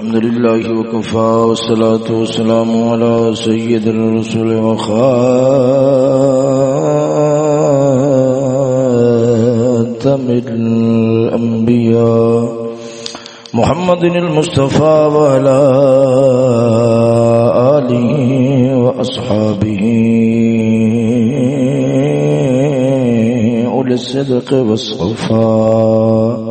الحمد لله وكفى والصلاة والسلام على سيد الرسول وخاتم الأنبياء محمد المصطفى وعلى آله وأصحابه أولي الصدق والصفاء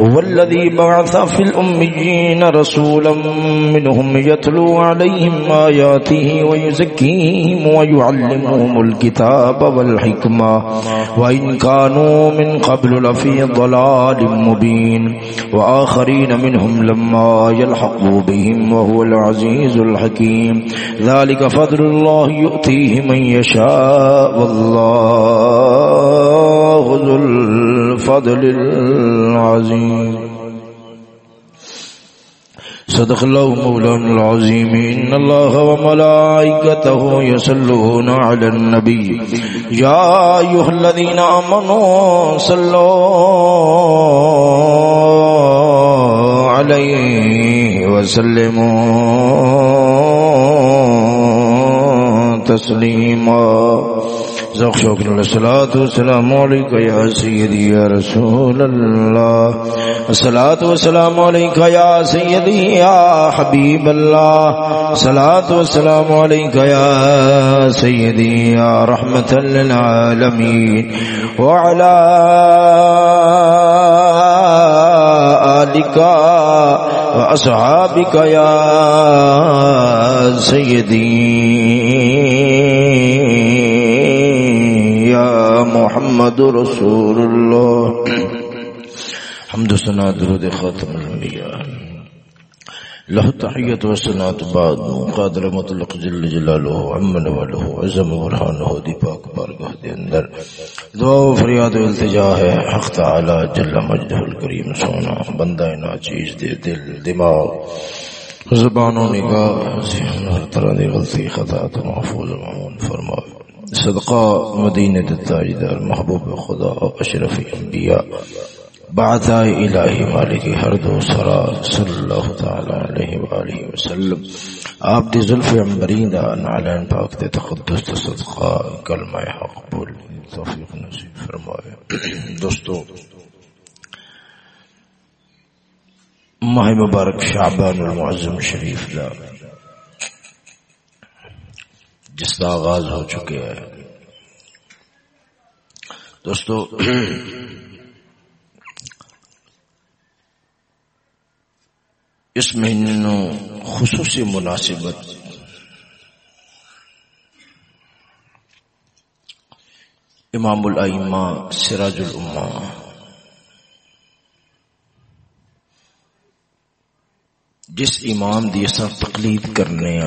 هو الذي بعث في الأميين رسولا منهم يتلو عليهم آياته ويزكيهم ويعلمهم الكتاب والحكمة. وإن كانوا من قبل لفي ضلال مبين. وآخرين منهم لما يلحقوا بهم وهو العزيز الحكيم. ذلك فضل الله يؤتيه من يشاء. والله ذو الفضل العظيم. صدق الله مولانا العظيم. إن الله وملائكته يسلون على النبي. يا أيها الذين آمنوا صلوا عليه وسلموا. تسليما ذوق شوق الصلاة والسلام عليك يا سيدي يا رسول الله. الصلاة والسلام عليك يا سيدي يا حبيب الله. الصلاة والسلام عليك يا سيدي يا رحمة للعالمين. وعلى آلك وأصحابك يا سيدي يا محمد رسول الله حمد و سنا درود خاتم الانبیاء۔ له تحیت و بعد قادر مطلق جل جلالہ عمن والہ عزم ورحانہ دی پاک بارگاہ دے اندر. دعا و فریاد و التجا ہے حق تعالی جل مجدہ الکریم سونا. بندہ ناچیز دے دل، دماغ زبان و نگاہ ہر طرح دی غلطی، خطا تو محفوظ و معمون فرمائے صدقہ مدینہ تاجدار محبوب خدا و اشرف انبیاء. بعد الہی مالک ہر دو سرا صلی اللہ تعالی علیہ وآلہ وسلم۔ آپ دی ظلف عمبرین دا نعلین پاک دے تقدس دا صدقہ، کلمہ حق بول، توفیق نصیب فرمائے۔ دوستو، ماہ مبارک شعبان المعظم شریف دا، جس کا آغاز ہو چکے ہے دوستو اس مہینے خصوصی مناسبت۔ امام الائمہ سراج الما جس امام دی اثر تقلید کرنے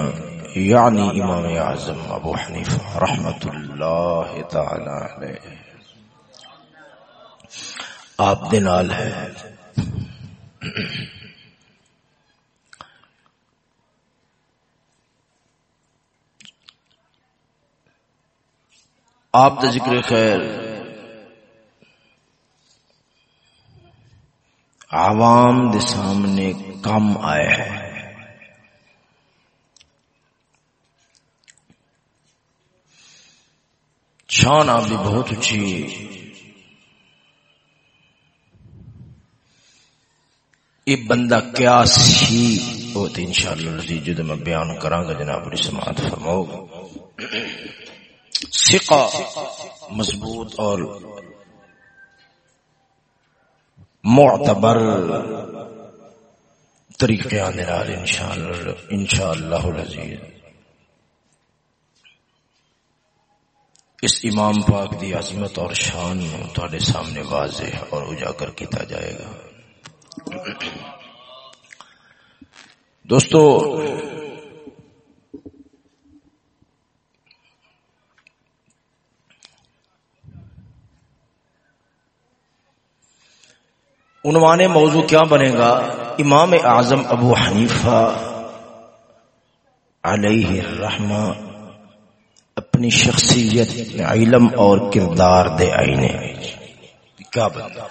یعنی امام اعظم ابو حنیف رحمت اللہ تعالی علیہ۔ آپ ہے۔ آپ کا ذکر خیر۔ عوام دے سامنے کم آئے ہیں۔ شان آپ کی بہت اچھی۔ یہ بندہ کیا سی وہ تو ان شاء اللہ لذیذ جدو میں بیان کراں گا جناب سماعت فرماؤ۔ سقا مضبوط اور معتبر طریقے آنے رہا انشاءاللہ انشاءاللہ العزیز۔ اس امام پاک دی عظمت اور شان تھوڑے سامنے واضح اور اجاگر کیتا جائے گا۔ دوستو عنوان موضوع کیا بنے گا؟ امام اعظم ابو حنیفہ علیہ الرحمہ اپنی شخصیت علم اور کردار دے آئینے۔ کیا بندہ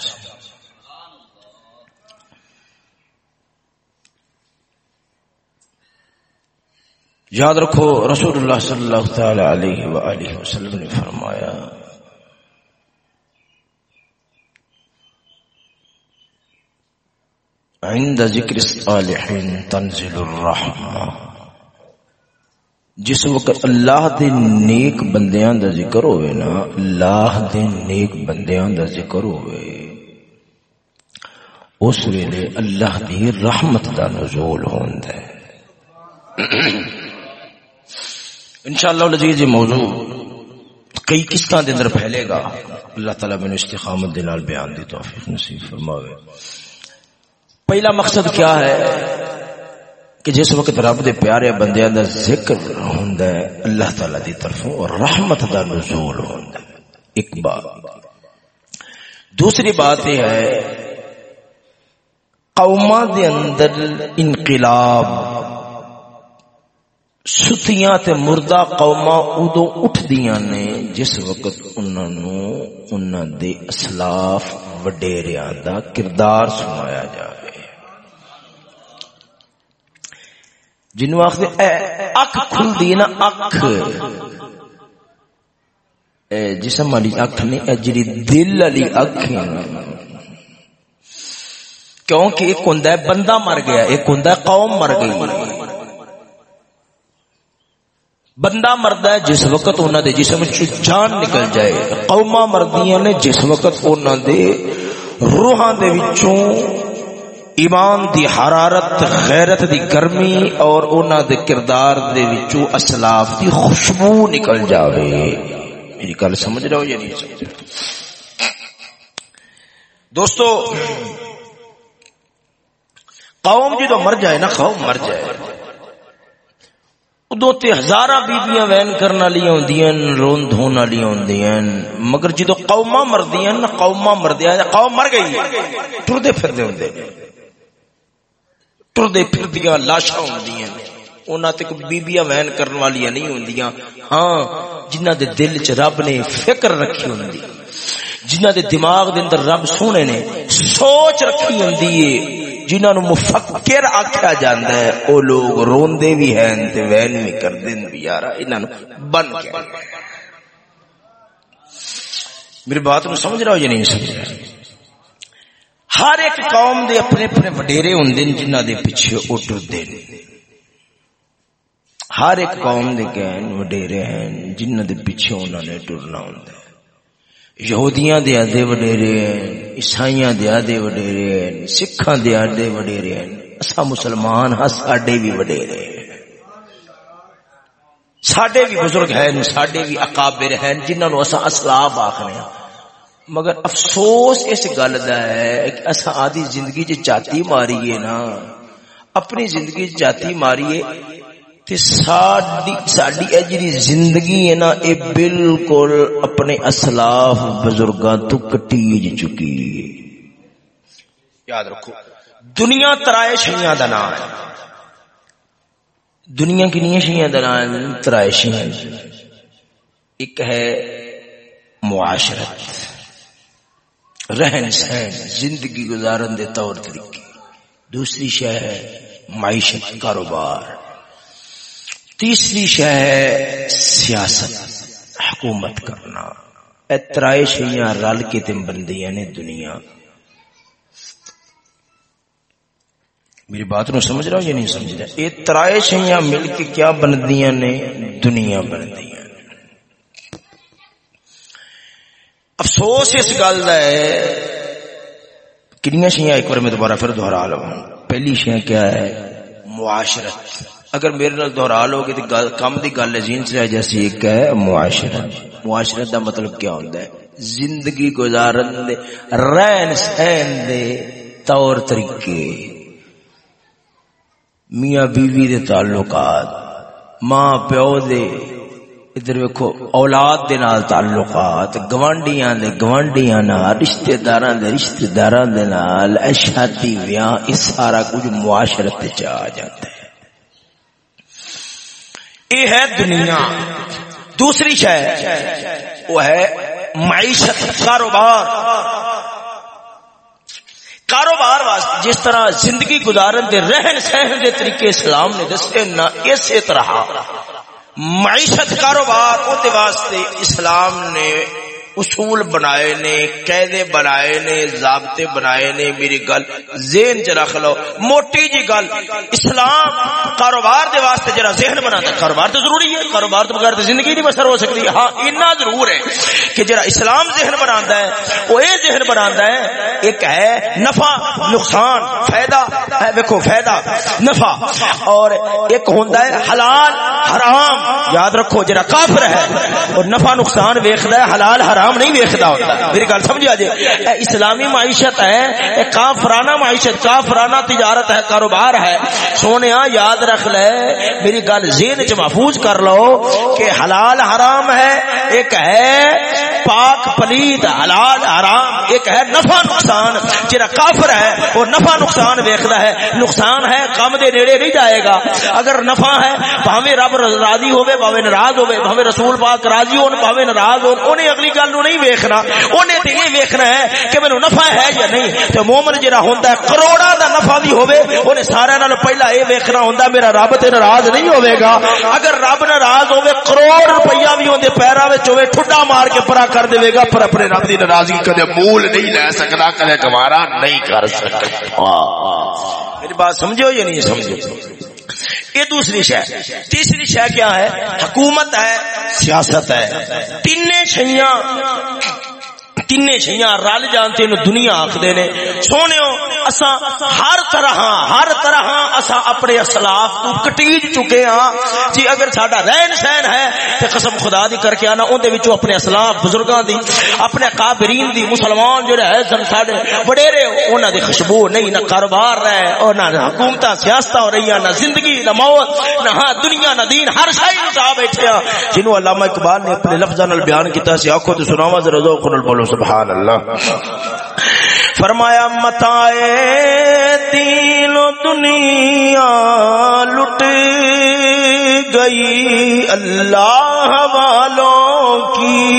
یاد رکھو، رسول اللہ صلی اللہ تعالی علیہ وآلہ وسلم نے فرمایا عند ذکر الصالحین تنزل الرحمہ جس وقت اللہ دے نیک بندیاں دا ذکر ہوئے نا، اللہ دے نیک بندیاں دا ذکر ہوئے۔ اس ویلے اللہ دی رحمت دا نزول ہوندہ ہے۔ انشاءاللہ لذیذ موضوع کئی قسطاں دے اندر پھیلے گا۔ اللہ تعالیٰ میں استقامت دے نال بیان دی توفیق نصیب فرماوے۔ پہلا مقصد کیا ہے کہ جس وقت رب دے پیارے بندیاں دا ذکر ہوندا ہے، اللہ تعالیٰ دی طرفوں اور رحمت دا نزول ہوندا ہے۔ ایک بات۔ دوسری بات یہ ہے قوما دے اندر انقلاب، ستیاں تے مردہ قوما ادو اٹھدیاں نے جس وقت انہوں نے انہوں دے اسلاف وڈیریاں دا کردار سنایا جائے جنہوں آخر اک کھل دی نا اک جسم والی اک نے جی دل والی اک کیونکہ ایک ہوں بندہ مر گیا، ایک ہوں قوم مر گئی۔ بندہ مرد ہے جس وقت انہوں دے جسم جان نکل جائے۔ قوما مردیاں نے جس وقت انہوں دے روحاں دے وچوں ایمان دی حرارت، غیرت دی گرمی اور انہوں دے کردار دے وچوں اسلاف دی خوشبو نکل جاوے۔ میری گل سمجھ رہے ہو یا نہیں سمجھ رہے دوستو، قوم جدو مر جائے نا، قوم مر جائے۔ ادو تے ہزارہ بیبیاں وین کرن والی ہوندیاں رون دھون والی ہوندیاں مگر جدو قوما مردیاں نا قوما مردیا قوم مر گئی۔ ٹردے پھردے ہوندے ٹردے پھردیاں لاشاں ہوندیاں انہاں تے کوئی بیبیاں وین کرن والی نہیں ہوندیاں۔ ہاں جنہاں دے دل چ رب نے فکر رکھی ہوندی، جنہاں دے دماغ دے اندر رب سونے نے سوچ رکھی ہوندی ہے جنہوں نے مفکر آخیا جاتا ہے وہ لوگ روندے بھی ہیں تے وین بھی کرتے بھی یار انہوں بن کے میری بات میں سمجھ رہا ہو یا نہیں سمجھ رہا ہر ایک قوم دے اپنے اپنے وڈیرے ہوں جنہ دے پیچھے وہ ٹرتے ہر ایک قوم دے گہن وڈیرے ہیں جنہ دے پیچھے انہوں نے ٹرنا ہوں یہودیاں دے آدھے وڈیرے ہیں، عیسائیاں دے آدھے وڈیرے ہیں، سکھاں دے آدھے وڈیرے ہیں۔ اسا مسلمان ہاں ساڈے بھی وڈیرے ہیں۔ ساڈے بھی بزرگ ہیں، ساڈے بھی اکابر ہیں، جنہاں نو اسا اسلاف آکھنے ہیں مگر افسوس اس گل دا ہے کہ اسا آدھی زندگی چ چاتی ماری ہے نا۔ اپنی زندگی چ چاتی ماری ہے ساری زندگی ہے نا یہ بالکل اپنے اسلاف بزرگاں تو کٹی چکی یاد رکھو دنیا ترائے شیاں کا نام ہے۔ دنیا کنیا شیاں کا نام ترائے شیاں ایک ہے معاشرت۔ رہن سہن زندگی گزارن دے طور طریقے۔ دوسری شہ ہے معیشت کاروبار۔ تیسری شہ ہے سیاست، حکومت کرنا۔ اترائے شیاں رل کے تم بندیاں نے دنیا۔ میری بات نو سمجھ رہا ہوں یا نہیں سمجھ رہا؟ یہ ترائے شیاں مل کے کیا بندیاں نے؟ دنیا بندیاں۔ افسوس اس گل کا ہے۔ کنیا شیاں ایک بار میں دوبارہ پھر دوہرا لوں۔ پہلی شیاں کیا ہے؟ معاشرت۔ اگر میرے نال دوہرا لو گے تو کم دی گل ہے سے جیسی ایک ہے، معاشرت۔ معاشرت دا مطلب کیا ہوندا ہے؟ زندگی گزارن دے، رہن سہن دے طور طریقے۔ میاں بیوی دے تعلقات، ماں پیو دے ادھر ویکھو، اولاد دے نال تعلقات، گوانڈیاں دے گوانڈیاں نال رشتہ داراں دے رشتہ داراں دے نال، اے شادی، ویاہ اس سارا کچھ معاشرت تے آ جاتا ہے۔ یہ ہے دنیا۔ دوسری شہ وہ ہے معیشت، کاروبار۔ کاروبار واسطے جس طرح زندگی گزارن دے، رہن سہن دے طریقے اسلام نے دستے، نہ اسی طرح۔ معیشت کاروبار واسطے اسلام نے اصول بنائے نے، قیدے بنائے نے، ضابطے بنائے نے، میری گل ذہن چ رکھ لو۔ موٹی جی گل، اسلام کاروبار دے واسطے جرا ذہن بنا کاروبار تو ضروری ہے، کاروبار تو بغیر زندگی نہیں بسر ہو سکتی۔ ہاں اتنا ضرور ہے کہ جرا اسلام ذہن بنا ہے، وہ یہ ذہن بنا ہے، ایک ہے نفع، نقصان، فائدہ۔ ہے دیکھو فائدہ، نفع۔ اور ایک ہوتا ہے حلال، حرام۔ یاد رکھو جرا کافر ہے اور نفع، نقصان ویختا ہے، حلال، حرام۔ حرام نہیں ویکتا ہوتا۔ میری گل سمجھا جی؟ اسلامی معیشت ہے کافرانہ معیشت، کافرانہ تجارت ہے، کاروبار ہے۔ سونے یاد رکھ لے، میری گل ذہن چ محفوظ کر لو کہ حلال حرام ہے، ایک ہے پاک پلید، حلال حرام، ایک ہے نفع نقصان۔ جرا کافر ہے، وہ نفع نقصان ویکھدا ہے۔ نقصان ہے کم دے نیڑے نہیں جائے گا۔ اگر نفع ہے، بھاویں رب راضی ہوے بھاویں ناراض ہوے بھاویں رسول پاک راضی ہون، بھاویں ناراض ہون اونے اگلی گل نو نہیں ویکھنا اونے تے یہ ویکھنا ہے کہ مینوں نفع ہے یا نہیں۔ تے مومن جڑا ہوندا ہے کروڑاں دا نفع بھی ہوے اونے سارے نال پہلا اے ویکھنا ہوندا میرا رب تے ناراض نہیں ہوے گا۔ اگر رب ناراض ہوے کروڑ روپیہ بھی اوندے پیراں وچ ہوے ٹھڈا مار کے پرا کر دے گا پر اپنے رب کی ناراضگی کدے مول نہیں لے سکتا کدے گوارا نہیں کر سکتا میری بات سمجھو یا نہیں سمجھو؟ یہ دوسری شہ تیسری شہ کیا ہے؟ حکومت ہے، سیاست ہے۔ تین شیاں تین شیاں رل جان تین دنیا آخر نے۔ سونے اسا ہر طرح ہر طرح اسا اپنے اسلاف تو کٹیج چکے ہاں۔ جی اگر ساڈا رہن سہن ہے تے قسم خدا دی کر کے آنا اون دے وچوں اپنے اسلاف بزرگاں دی، اپنے قابرین دی، مسلمان جڑے ہے سن ساڈے وڈیرے انہاں دی خوشبو نہیں، نہ کاروبار رہے، اور نہ حکومتاں سیاستاں ہو رہی نہ زندگی، نہ موت، نہ ہاں دنیا، نہ دین، ہر شے نو چا بیٹھے ہاں۔ جنوں علامہ اقبال نے اپنے لفظاں نال بیان کیتا سی آکھو تے سناواں، ذرا ذوق نال بولو، سبحان اللہ۔ فرمایا متا تین دنیا لٹ گئی اللہ والوں کی۔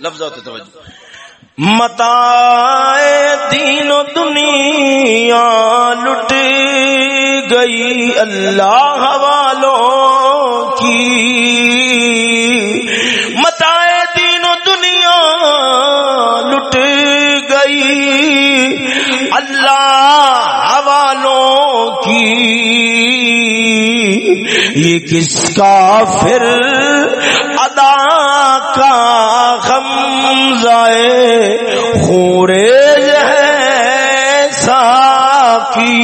لفظ متا دین دنیا لٹ گئی اللہ والوں کی۔ یہ کس کا پھر ادا کا غم زائے خورے ہے صافی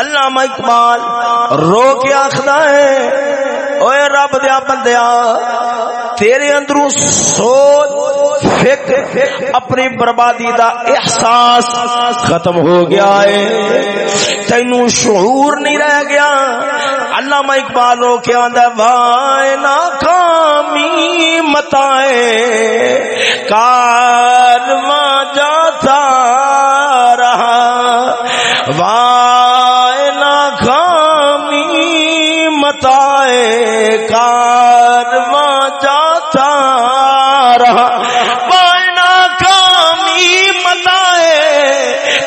علامہ اقبال رو کے آخر ہے اوے رب دیا بندیا، تیرے اندروں سوچ فکر اپنی بربادی دا احساس ختم ہو گیا ہے۔ تینو شعور نہیں رہ گیا۔ علامہ اقبال ہو کے آندا وائے ناکامی متائے۔ کارواں جاتا رہا۔ وائے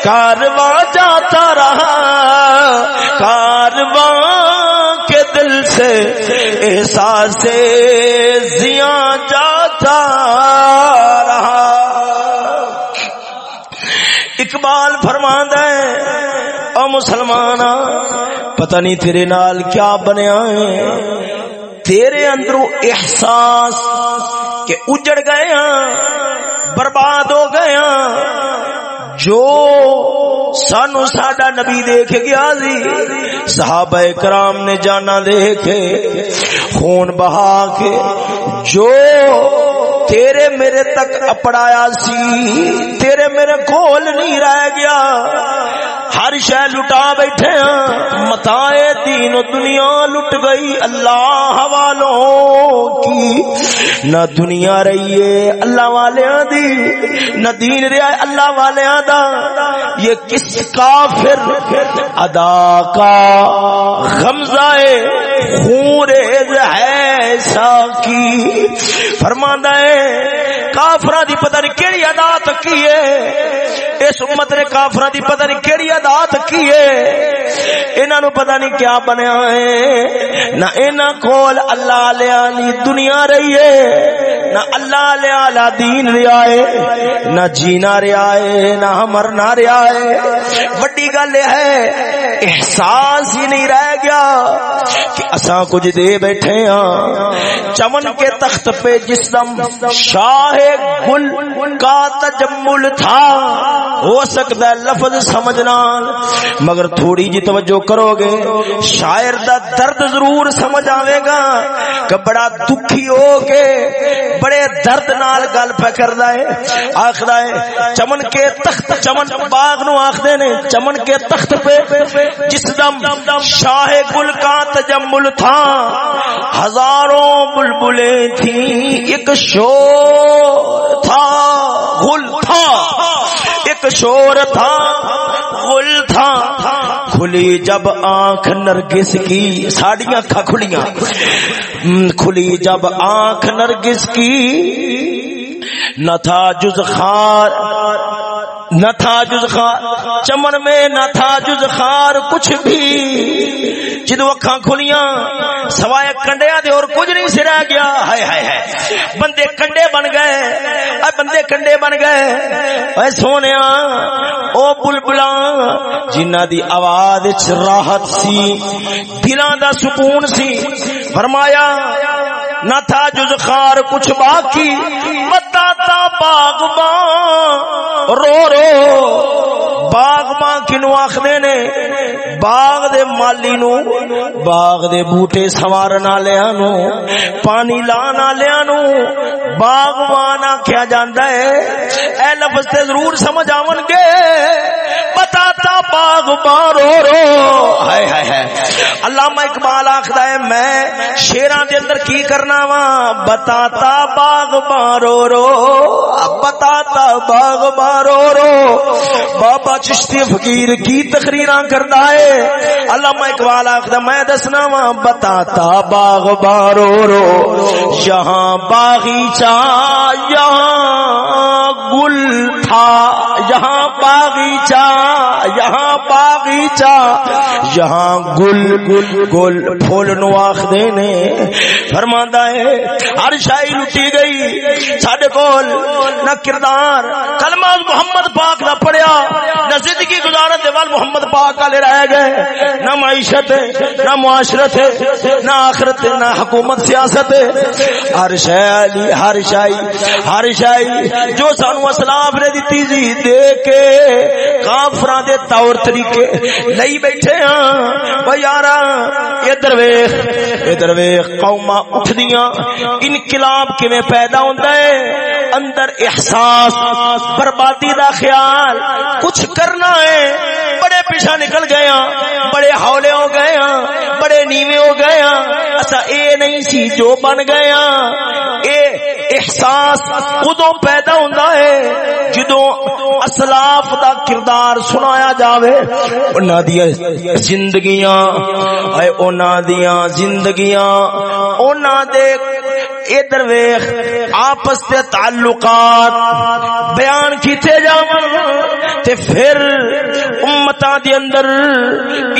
کارواں جاتا رہا، کارواں کے دل سے احساس زیاں جاتا رہا۔ اقبال فرماند ہے او مسلمان پتہ نہیں تیرے نال کیا بنیا ہے۔ تیرے اندروں احساس کہ اجڑ گئے ہاں، برباد ہو گئے ہاں۔ جو سانو ساڈا نبی دیکھ گیا سی، صحابہ کرام نے جانا دیکھے، خون بہا کے جو تیرے میرے تک اپڑایا سی، تیرے میرے کول نہیں رہ گیا ہر شہ لٹا بیٹھے ہیں متائے تین دنیا لٹ گئی۔ اللہ والوں کی۔ نہ دنیا رہی ہے اللہ والیاں دی، نہ دین رہا ہے اللہ والیاں دا۔ یہ کس کافر ادا کا غمزہ خون ہے ساکی۔ فرماندا ہے کافراں دی پتہ نہیں کیڑی ادا تکی ہے۔ اس امت نے کافراں دی پتہ نہیں کیڑی ادا تکی ہے۔ انہاں نو پتہ نہیں کیا بنیا ہے۔ نہ انہاں کول اللہ علیہ دنیا رہی ہے، نہ اللہ علیہ دین رہا ہے، نہ جینا رہا ہے، نہ مرنا رہا ہے۔ بڑی گل ہے، احساس ہی نہیں رہ گیا کہ اساں کچھ دے بیٹھے ہاں۔ چمن کے تخت پہ جس دم شاہ گل کا تجمل تھا۔ ہو سکتا ہے لفظ سمجھنا مگر تھوڑی جی توجہ کرو گے۔ شاعر دا درد ضرور سمجھ آئے گا کہ بڑا دکھی ہو کے بڑے درد نال گل پہ کردا ہے۔ آخدا ہے، چمن کے تخت، چمن باغ نو آخدے نے، چمن کے تخت پہ جس دم شاہ گل کا تجمل تھا۔ ہزاروں بلبلیں تھیں، ایک شور تھا گل تھا، ایک شور تھا گل تھا۔ کھلی جب آنکھ نرگس کی، ساڑیاں کھا کھلیاں۔ کھلی جب آنکھ نرگس کی، نہ تھا جز خار، نہ تھا جز خار۔ چمن میں نہ تھا جز خار، کچھ بھی۔ جدو اکھاں کھلیاں، سوائے کنڈیا دے اور کچھ نہیں سرا گیا۔ ہائے ہائے ہائے۔ بندے کنڈے بن گئے۔ اے بندے کنڈے بن گئے۔ اے سونیا، او بلبلا جنہ دی آواز وچ راحت سی، دلاں دا سکون سی۔ فرمایا، نہ تھا جز خار کچھ باقی بتاتا باغبان رو رو۔ باغبان کنو آخنے نے، باغ دے مالی نو باغ دے بوٹے سوارن والےاں نو پانی لان والےاں نو باغبان آکھیا جاندا ہے، اے لفظ تے ضرور سمجھ آون گے۔ بتاتا باغبان رو رو۔ ہائے ہائے ہائے۔ علامہ اقبال آکھدا ہے، میں شیراں دے اندر کی کرنا وا بتاتا باغ بارو رو۔ بتاتا باغ بارو رو۔ بابا چشتی فقیر کی تقریر کرتا ہے؟ علامہ اقبال آخر میں دسنا وا بتاتا باغ بارو رو۔ یہاں باغیچہ یہاں گل تھا۔ یہاں باغیچہ یہاں باغیچہ، یہاں گل گل گل پھول نو آخ دینے فرماندا ہے، ہر شاہی لٹی گئی۔ ساڈے کول نہ کردار، کلمہ محمد پاک دا پڑھیا، نہ زندگی گزارن دے وال محمد پاک والے رہ گئے۔ نہ معیشت ہے، نہ معاشرت ہے، نہ آخرت ہے، نہ حکومت، سیاست ہے۔ ہر شاہی ہر شاہی ہر شاہی جو سانو اسلاف نے دتی سی دے کے کافراں دے دے طور طریقے۔ لئی بیٹھے ہاں۔ او یارا، ادھر ویکھ ادھر ویکھ قوما اٹھدیاں۔ انقلاب کیویں پیدا ہوندا ہے؟ اندر احساس، بربادی دا خیال۔ کچھ کرنا ہے۔ بڑے پیچھا نکل گئے ہاں۔ بڑے ہولے ہو گئے ہاں۔ بڑے نیوے ہو گئے ہاں۔ اسا اے نہیں سی جو بن گئے ہاں۔ اے احساس ادو پیدا ہوندا ہے، جدوں اسلاف دا کردار سنایا جاوے، انہاں دی زندگیاں، اے انہاں دیاں زندگیاں، انہاں دے ادھر ویخ آپس کے تعلقات بیان کیتے جاون، تے پھر امتاں دے اندر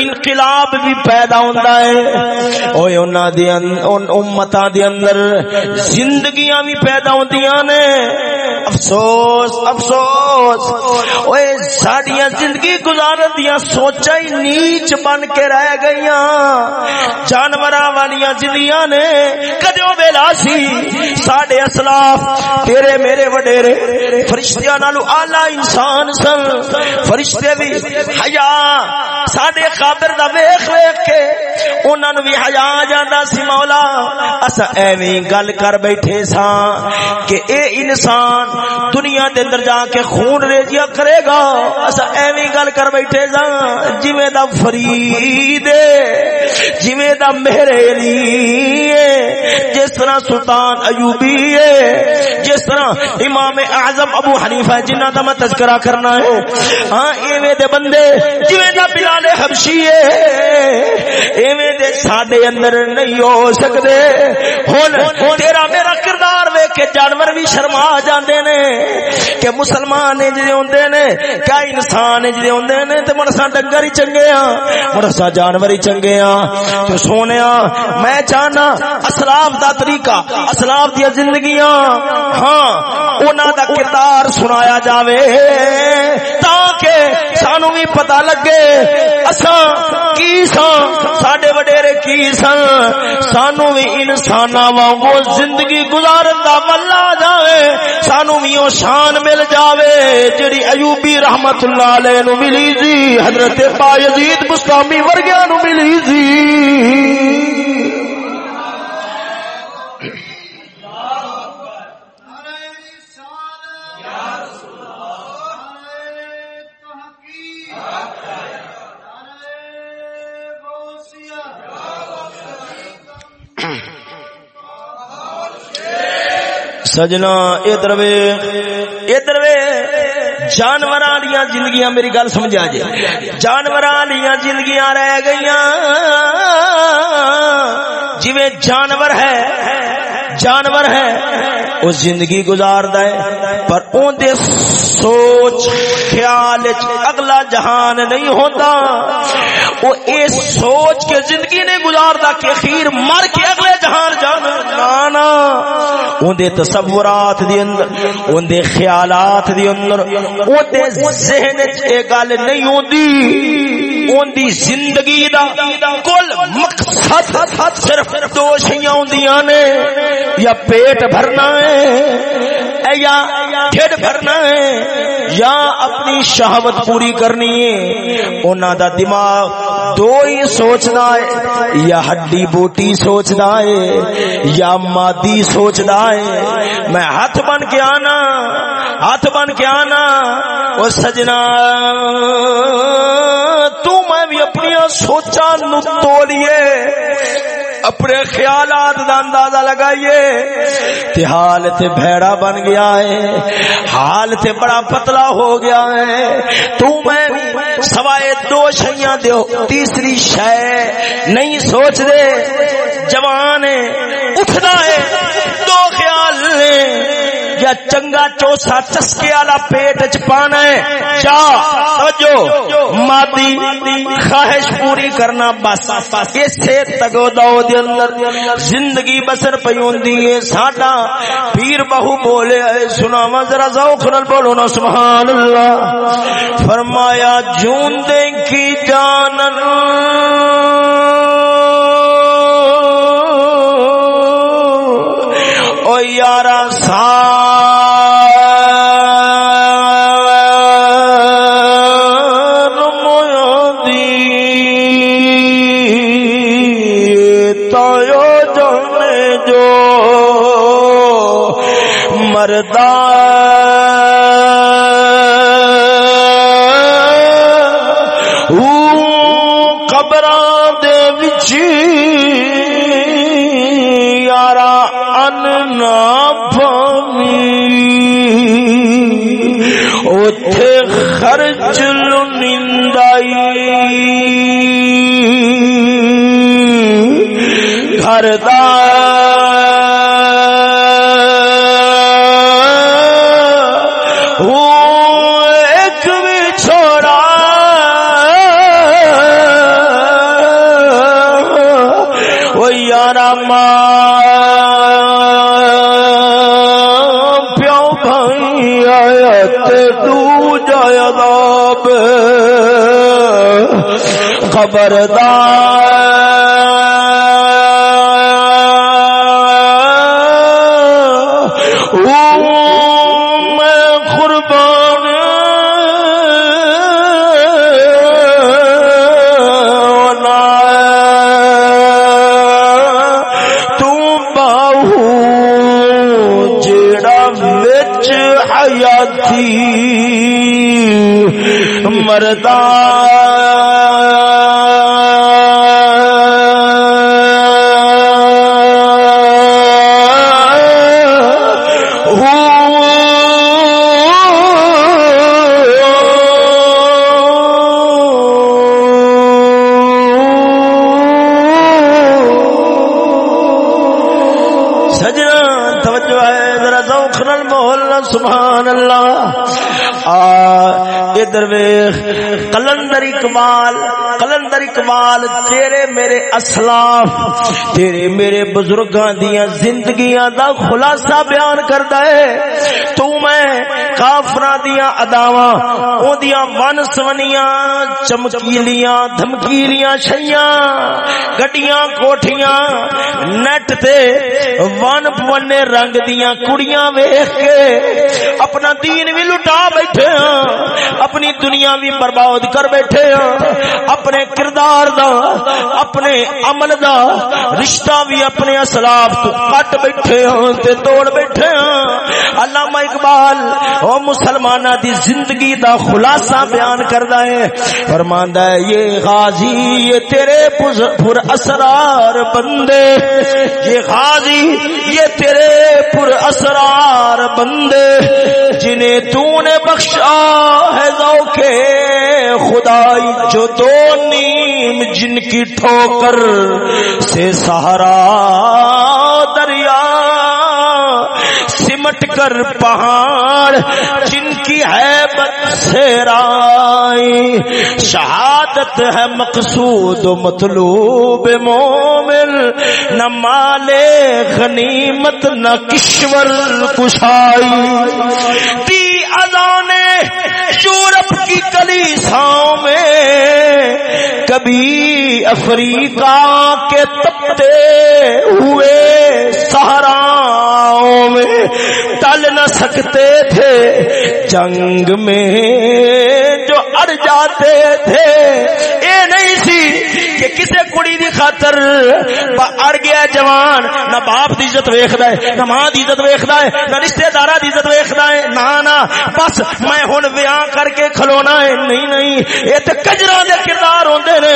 انقلاب بھی پیدا ہوندا ہے۔ اوے انہاں دے ان امتاں دے اندر زندگیاں بھی پیدا ہوندیاں نے۔ افسوس افسوس۔ اوے ساڈیاں زندگی گزارن دیاں سوچاں ہی نیچ بن کے رہ گئیاں۔ جانوراں والیاں زندگیاں نے کدیوں ویلا سی؟ ساڈے اسلاف، تیرے میرے وڈیرے، فرشتیاں نالو اعلی انسان سن۔ فرشتے بھی حیا۔ ساڈے قادر دا ویکھ ویکھ کے انہاں نو بھی حیا آ جاندا سی مولا۔ اس ایویں گل کر بیٹھے سا کہ اے انسان دنیا دے اندر جا کے خون ریجیا کرے گا۔ اس ایویں گل کر بیٹھے سا جویں دا فرید جویں دا میرے علی جس طرح سلطان ایوبی ہے جس طرح امام اعظم ابو حنیفہ جنہ دا میں تذکرہ کرنا ہے۔ ہاں ایویں دے بندے، جویں دا بلال حبشی ہے ایویں دے ساڈے اندر نہیں ہو سکدے۔ ہن، تیرا میرا کردار ویکھ کے جانور بھی شرما جاندے نے، کہ مسلمان جڑے ہوندے نے، کیا انسان جڑے ہوندے نے، تے مرسا ڈنگر ہی چنگے ہاں مرسا جانور ہی چنگے ہاں تو سونیا میں چاہنا اسلاف دا طریقہ، اسلاف دی زندگیاں ہاں انہاں دا کردار سنایا جاوے، تاکہ سانو بھی پتہ لگے اساں کی سان ساڈے وڈیرے کی سن سانو بھی انساناں وانگو زندگی گزارن دا ملا جاوے، سانو بھی شان مل جاوے۔ جڑی ایوبی رحمت اللہ علیہ نو ملی جی حضرت با یزید مستامی ورگیا نو ملی جی۔ سجنا، ادھر ادھر جانور زندگیاں میری گل سمجھا جی جانور زندگیاں رہ گئیاں۔ جی جانور ہے جانور ہے وہ زندگی گزار دے۔ پر اندر سوچ خیال اگلا جہان نہیں ہوتا وہ اے سوچ کے زندگی نے گزارتا کہ خیر مر کے اگلے جہان جانا نانا اندے تصورات دی اندر اندے خیالات دی اندر اندے ذہن اے گل نہیں ہوندی۔ اندی زندگی دا کل مقصد صرف دو شیاں ہوندیاں نے، یا پیٹ بھرنا ہے یا ڈھڈ بھرنا ہے، یا اپنی شہوت پوری کرنی ہے، انہاں دا دماغ دو ہی سوچدا ہے، یا ہڈی بوٹی سوچدا ہے، یا مادی سوچدا ہے۔ میں ہاتھ بن کے آنا، ہاتھ بن کے آنا، او سجنا۔ میں بھی اپنی سوچا نو توڑیے اپنے خیالات دا اندازہ لگائیے۔ تے حال تے بھیڑا بن گیا ہے، حال تے بڑا پتلا ہو گیا ہے۔ تو میں سوائے دو شیاں دیو تیسری شے نہیں سوچ دے جوان اٹھنا ہے، دو خیال نے یا چنگا چوسا چسکے والا پیٹ چ پانا ہے، جا سمجھو مادی خواہش پوری کرنا بس، اسے تگو دو دے اندر زندگی بسر پئی ہے، ساڈا پیر بہو بولے اے سنا ذرا ذوق نال بولو نا، سبحان اللہ۔ فرمایا، جون دے کی جانن او یارا، سا کردہ خبردار سبحان اللہ۔ آ ادھر ویکھ کلندر اقبال کلندر اقبال تیرے میرے اسلاف، تیرے میرے بزرگاں دیاں زندگیاں دا خلاصہ بیان کردا ہے۔ تو میں کافراں دیاں اداواں او دیاں ون سونیاں، چمکیلیاں، دھمکیلیاں چھیاں گڈیاں، کوٹھیاں، نیٹ تے ون پونے رنگ دیاں کڑیاں ویکھ کے اپنا دین بھی لٹا بیٹھے ہاں اپنی دنیا بھی برباد کر بیٹھے ہاں اپنے کردار دا، اپنے عمل دا، رشتہ بھی اپنے اسلاف تو کٹ بیٹھے ہاں تے توڑ بیٹھے ہاں۔ علامہ اقبال، او مسلمانہ دی زندگی دا خلاصہ بیان کردا ہے۔ فرماندا ہے، یہ غازی، یہ تیرے پر اسرار بندے۔ یہ غازی، یہ تیرے پر اسرار بندے۔ جنہیں تو نے بخشا ہے ذوق خدائی جو دو نیم جن کی ٹھوکر سے سہارا دریا سمٹ کر پہاڑ جن کی ہے سے رائی شہادت ہے مقصود و مطلوب مومن، نہ مالے غنیمت نہ کشور کشائی۔ یورپ کی کلیساؤں میں کبھی افریقہ کے تپتے ہوئے سہراؤں میں ٹل نہ سکتے تھے۔ جنگ میں جو اڑ جاتے تھے اے نہیں سی کہ کسے کڑی دی خاطر اڑ گیا جوان، نہ باپ دی عزت ویکھدا ہے، نہ ماں دی عزت ویکھدا ہے، نہ رشتہ داراں دی عزت ویکھدا ہے نا نا بس میں ہن بیاں کر کے کھلونا ہے، نہیں نہیں اے تے کجراں دے کردار ہوندے نے،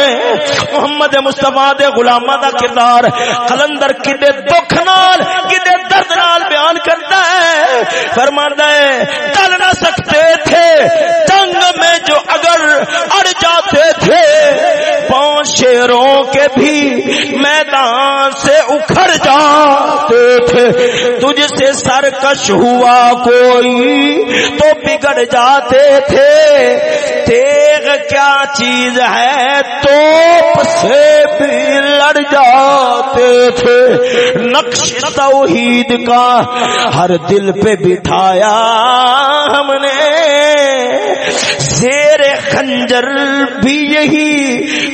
محمد مصطفی دے غلاماں دا کردار، کلندر کڈے دکھ نال، کڈے درد نال بیان کرتا ہے، فرماندا ہے، ٹل نہ سکتے تھے، جنگ میں جو اگر اڑ جاتے تھے شیروں کے بھی میدان سے اکھڑ جاتے تھے۔ تجھ سے سرکش ہوا کوئی تو بگڑ جاتے تھے۔ تیغ کیا چیز ہے تو سے بھی لڑ جاتے تھے۔ نقش توحید کا ہر دل پہ بٹھایا ہم نے۔ زیر خنجر بھی یہی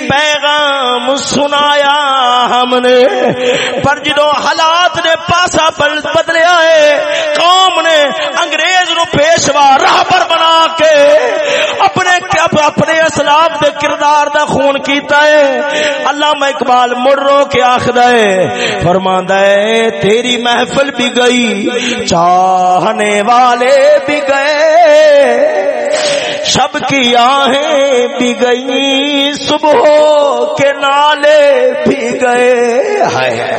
پیغام سنایا ہم نے۔ پر جدو حالات نے پاسا بدلیا ہے، قوم نے انگریز نو پیشوا راہ پر بنا کے اپنے اپنے اسلام دے کردار دا خون کیتا ہے۔ اللہ اقبال مڑ رو کے آخد ہے، فرماندا ہے، تیری محفل بھی گئی، چاہنے والے بھی گئے۔ شب کی آہیں بھی گئی، صبح کے نالے بھی گئے ہے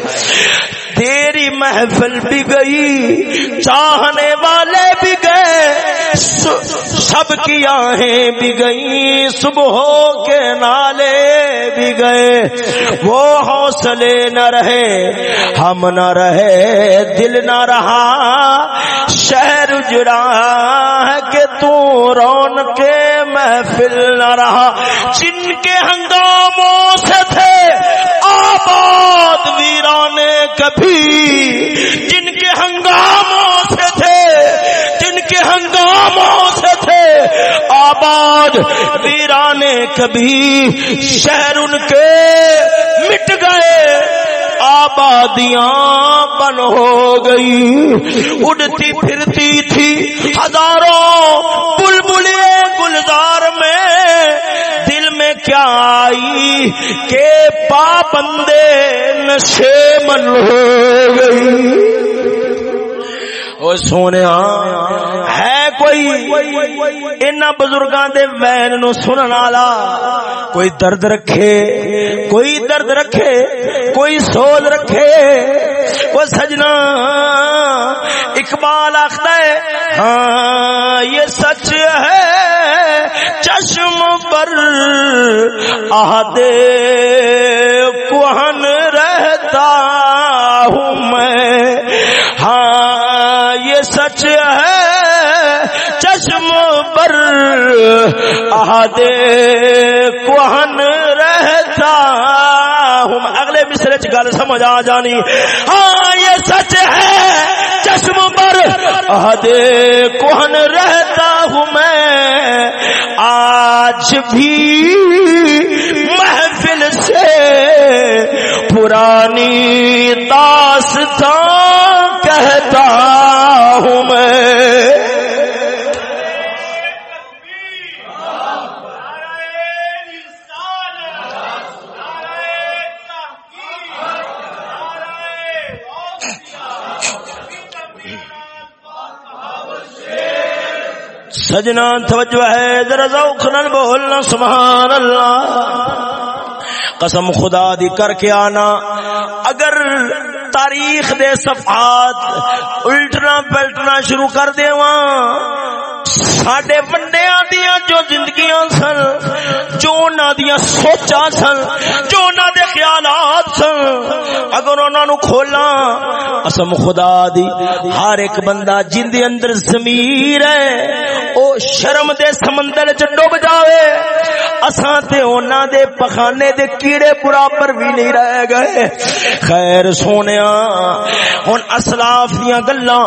تیری محفل بھی گئی، چاہنے والے بھی گئے۔ سب کی آہیں بھی گئی صبح کے نالے بھی گئے۔ وہ حوصلے نہ رہے، ہم نہ رہے، دل نہ رہا۔ شہر اجڑا ہے کہ تو رون کے محفل نہ رہا۔ جن کے ہنگاموں سے تھے آباد ویرانے کبھی، جن کے ہنگاموں سے تھے ہنگاموں سے تھے۔ آباد ویرانے کبھی شہر ان کے مٹ گئے۔ آبادیاں بن ہو گئی۔ اڑتی پھرتی تھی ہزاروں بلبلے گلزار میں۔ دل میں کیا آئی کہ پابندے نشے من ہو گئی۔ او سونے کوئی ان بزرگاں دے وین نو سنن والا کوئی درد رکھے، کوئی درد رکھے، کوئی سوز رکھے۔ وہ سجنا اقبال آخر ہے ہاں یہ سچ ہے، چشم پر آدے احدے کوہن رہتا ہوں۔ اگلے مصرے چ گل سمجھ آ جانی۔ ہاں یہ سچ ہے۔ چشم پر احدے کوہن رہتا ہوں میں۔ آج بھی محفل سے پرانی داستان کہتا سجنا توجہ ہے، ذرا ذوق نال بولنا سبحان اللہ قسم خدا دی کر کے آنا۔ اگر تاریخ دے صفحات الٹنا پلٹنا شروع کر دیواں سڈے بنڈیا دیا جو زندگیاں سن، جو انہوں دیا سوچا سن، جو انہوں دے خیالات سن، اگر انہوں نے کھولا قسم خدا دی، ہر ایک بندہ جن دے اندر زمیر ہے، او شرم دے سمندر چ ڈوب جاوے۔ اساں تے انہاں دے پخانے دے کیڑے برابر بھی نہیں رہ گئے۔ خیر سونیا اسلاف دیاں گلاں،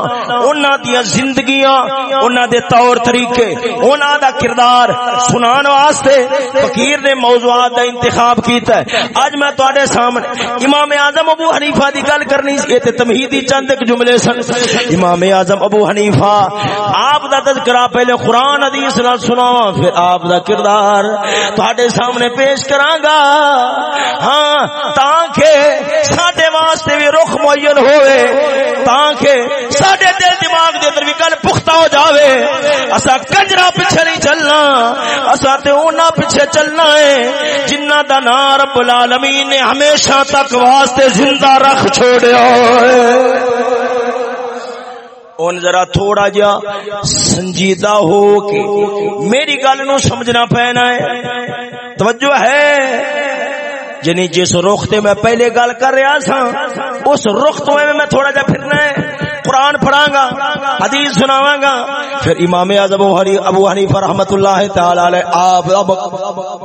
انہاں دیاں زندگیاں، انہاں دے طور طریقے، انہاں دا کردار سنان واسطے فقیر نے موضوعات دا انتخاب کیتا ہے۔ اج میں تواڈے سامنے امام اعظم ابو حنیفہ دی گل کرنی سی تے تمہیدی چند ایک جملے سن۔ امام اعظم ابو حنیفہ، آپ دا تذکرہ پہلے قرآن حدیث نال سناواں، پھر آپ دا کردار تواڈے سامنے پیش کراں گا ہاں تاکہ ساڈے واسطے بھی رخ معین ہوئے۔ تاکہ ساڈے دل دماغ دے اندر بھی گل پختہ ہو جاوے۔ اسا کنجرا پیچھے نہیں چلنا۔ اسا تے اونا پیچھے چلنا ہے۔ جنہ دا نام رب العالمین نے ہمیشہ تک واسطے زندہ رکھ چھوڑیا ہے۔ ان ذرا تھوڑا جا سنجیدہ ہو کے میری گل نو سمجھنا پینا ہے۔ توجہ ہے۔ یعنی جس رخ تے میں پہلے گل کر رہا سا اس رخ تو میں تھوڑا جا پھرنا ہے۔ قرآن پڑھا گا حدیث سناواں گا پھر امام اعظم ابو حنیفہ رحمۃ اللہ تعالی علیہ، آپ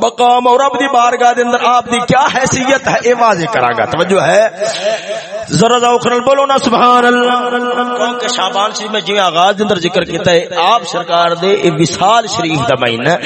مقام اور رب دی بارگاہ دے اندر آپ دی کیا حیثیت ہے؟ اے واضح کراں گا توجہ ہے؟ ذرا ذوق نال بولو نا سبحان اللہ کہ شعبان شریف میں جویں آغاز اندر ذکر کیتا ہے، آپ سرکار دے اے وصال شریف دا مہینہ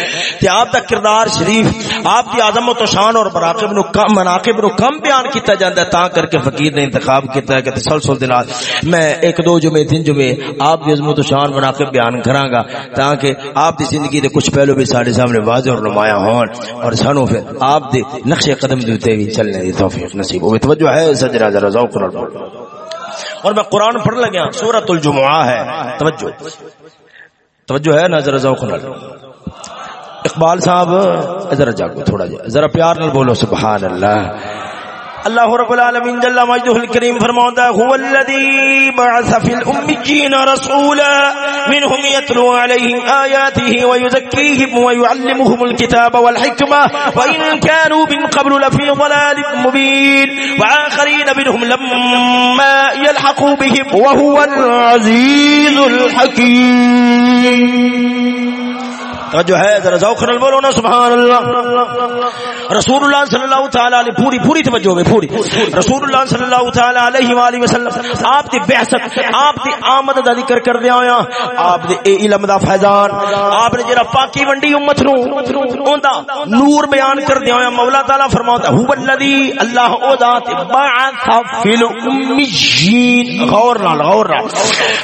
تے آپ دا کردار شریف، آپ دی عظمت و شان اور مراقب نو کم مناقب نو کم بیان کیتا جاندا ہے، تاں کر کے فقیر نے انتخاب کیتا ہے کہ تسلسل دے نال میں ایک دو جمعے، تین جمعے آپ دی عظمت و شان مناقب بیان کراں گا تاکہ آپ دی زندگی دے کچھ پہلو بھی سارے سامنے واضح اور نمایاں ہون اور سانو پھر آپ دے نقش قدم دے بھی چلنے دی توفیق نصیب ہوے توجہ ہے سجرا ذرا ذوق نال اور میں قرآن پڑھ لگیا سورت الجمعہ ہے۔ توجہ۔ توجہ ہے نا ذرا ذوق نال اقبال صاحب، ذرا جاگو تھوڑا جا۔ ذرا پیار نال بولو، سبحان اللہ۔ اللہ رب العالمین جل مجدہ الکریم فرماتا ہے، هو الذی بعث فی الامیین رسولا منهم یتلو علیہم آیاته ویزکیہم ویعلمهم الكتاب والحکمہ، وإن كانوا من قبل لفی ضلال مبین، وآخرین منهم لما يلحقوا بهم وهو العزیز الحکیم. جو ہے، ذرا ذوق نال بولو نا، سبحان اللہ۔ رسول اللہ صلی اللہ تعالی علیہ، پوری پوری توجہ میں، پوری۔ رسول اللہ صلی اللہ تعالی علیہ والہ وسلم، آپ دی بعثت آپ دی آمد دا ذکر کر دیا ہویا آپ دے اے علم دا فیضان، آپ نے جڑا پاکی ونڈی امت نو اوندا نور بیان کر دیا ہویا مولا تعالی فرماتا ہے هو الذی اللہ او ذات بعث فی الامیین غور نال غور نال۔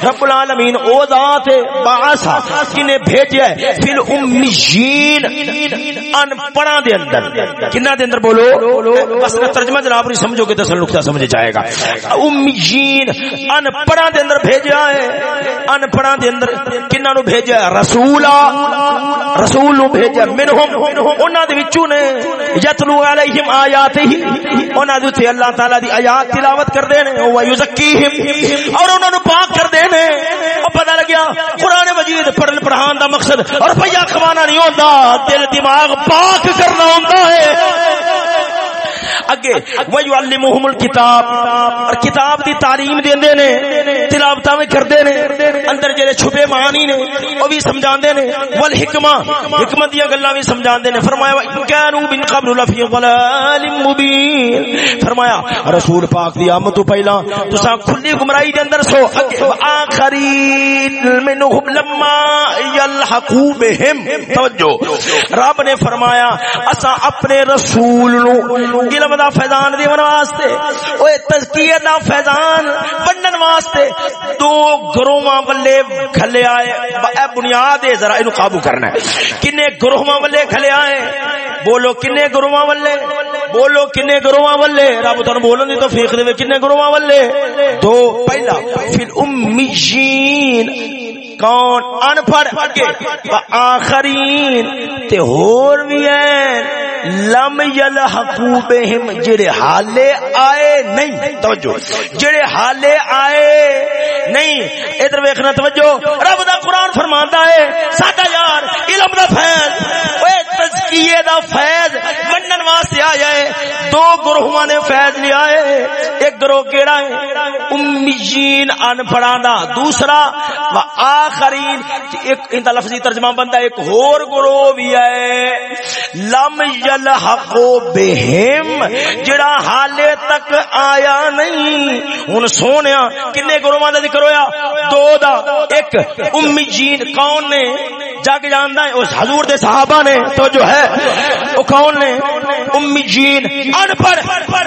رب العالمین او ذات بعث کنے بھیجیا ہے، فی امیین ان پڑھا دے اندر۔ کنا دے اندر بولو؟ بس میں ترجمہ جناب نہیں سمجھو گے تو نقطہ سمجھ جائے گا۔ امیین ان پڑھا دے اندر بھیجا ہے۔ ان پڑھا دے اندر کنا نو بھیجا ہے؟ رسولا۔ رسول نو بھیجا منہم۔ انہاں دے وچوں نے یتلو علیہم آیات ہی انہاں دے تے اللہ تعالی دی آیات تلاوت کر دے نے۔ و یزکیہم اور انہاں نو پاک کر دے نے۔ او پتہ لگیا قران مجید پڑھن پڑھان دا مقصد، اور روپیہ کمانا نہیں ہوتا دل دماغ پاک کرنا ہوتا ہے۔ اگے ویعلمہم الکتاب اور کتاب دی تعلیم دیندے نے، تلاوتاں میں کرتے نے۔ اندر جڑے چھپے معنی نے، وہ بھی سمجھا نے۔ ول حکمہ حکمت دیا گلا بھی سمجھا نے۔ فرمایا کانوا من قبل لفی ضلال مبین فرمایا، رسول پاک دی آمد تو پہلا تسا کھلی گمراہی دے اندر سو۔ آخرین منہم لما یلحقو بہم۔ توجہ۔ رب نے فرمایا اسا اپنے رسول نو علم دا فیضان دیون واسطے اوے تزکیہ دا فیضان بنن واسطے دو گروہاں ولے کھلے آئے۔ اے بنیاد ہے، ذرا اینو قابو کرنا ہے۔ کنے گروہاں ولے کھلے آئے۔ بولو، کنے گروہاں ولے بولو، کنے گروہاں ولے رب تن بولن دی توفیق دے، کنے گروہاں ولے دو، پہلا، فی الامیین۔ کون ان پڑھ اگے آخرین تے ہور بھی ہیں۔ لم یلحقو بہم، جڑے حالے آئے نہیں۔ توجہ، جڑے حالے آئے نہیں۔ ادھر ویکھنا توجہ، رب دا قرآن فرماندا ہے، ساڈا یار علم دا فیض اوے تزکیے دا فیض منن واسطے آیا ہے۔ دو گروہاں نے فیض لیا ہے، ایک گروہ کیڑا ہے؟ امیین ان پڑھا دا، دوسرا و آخرین ایک انتا لفظی ترجمہ بندہ، ایک ہور گروہ بھی ہے لم یلحقو بہم، جڑا حالے تک آیا نہیں۔ ان سونیا، کنے گروہ دا ذکر ہویا؟ دو دا، ایک امیین کون نے؟ جاگ جاندا ہے، اس حضور دے صحابہ نے، تو جو ہے، وہ کون نے؟ امیین ان پڑھ،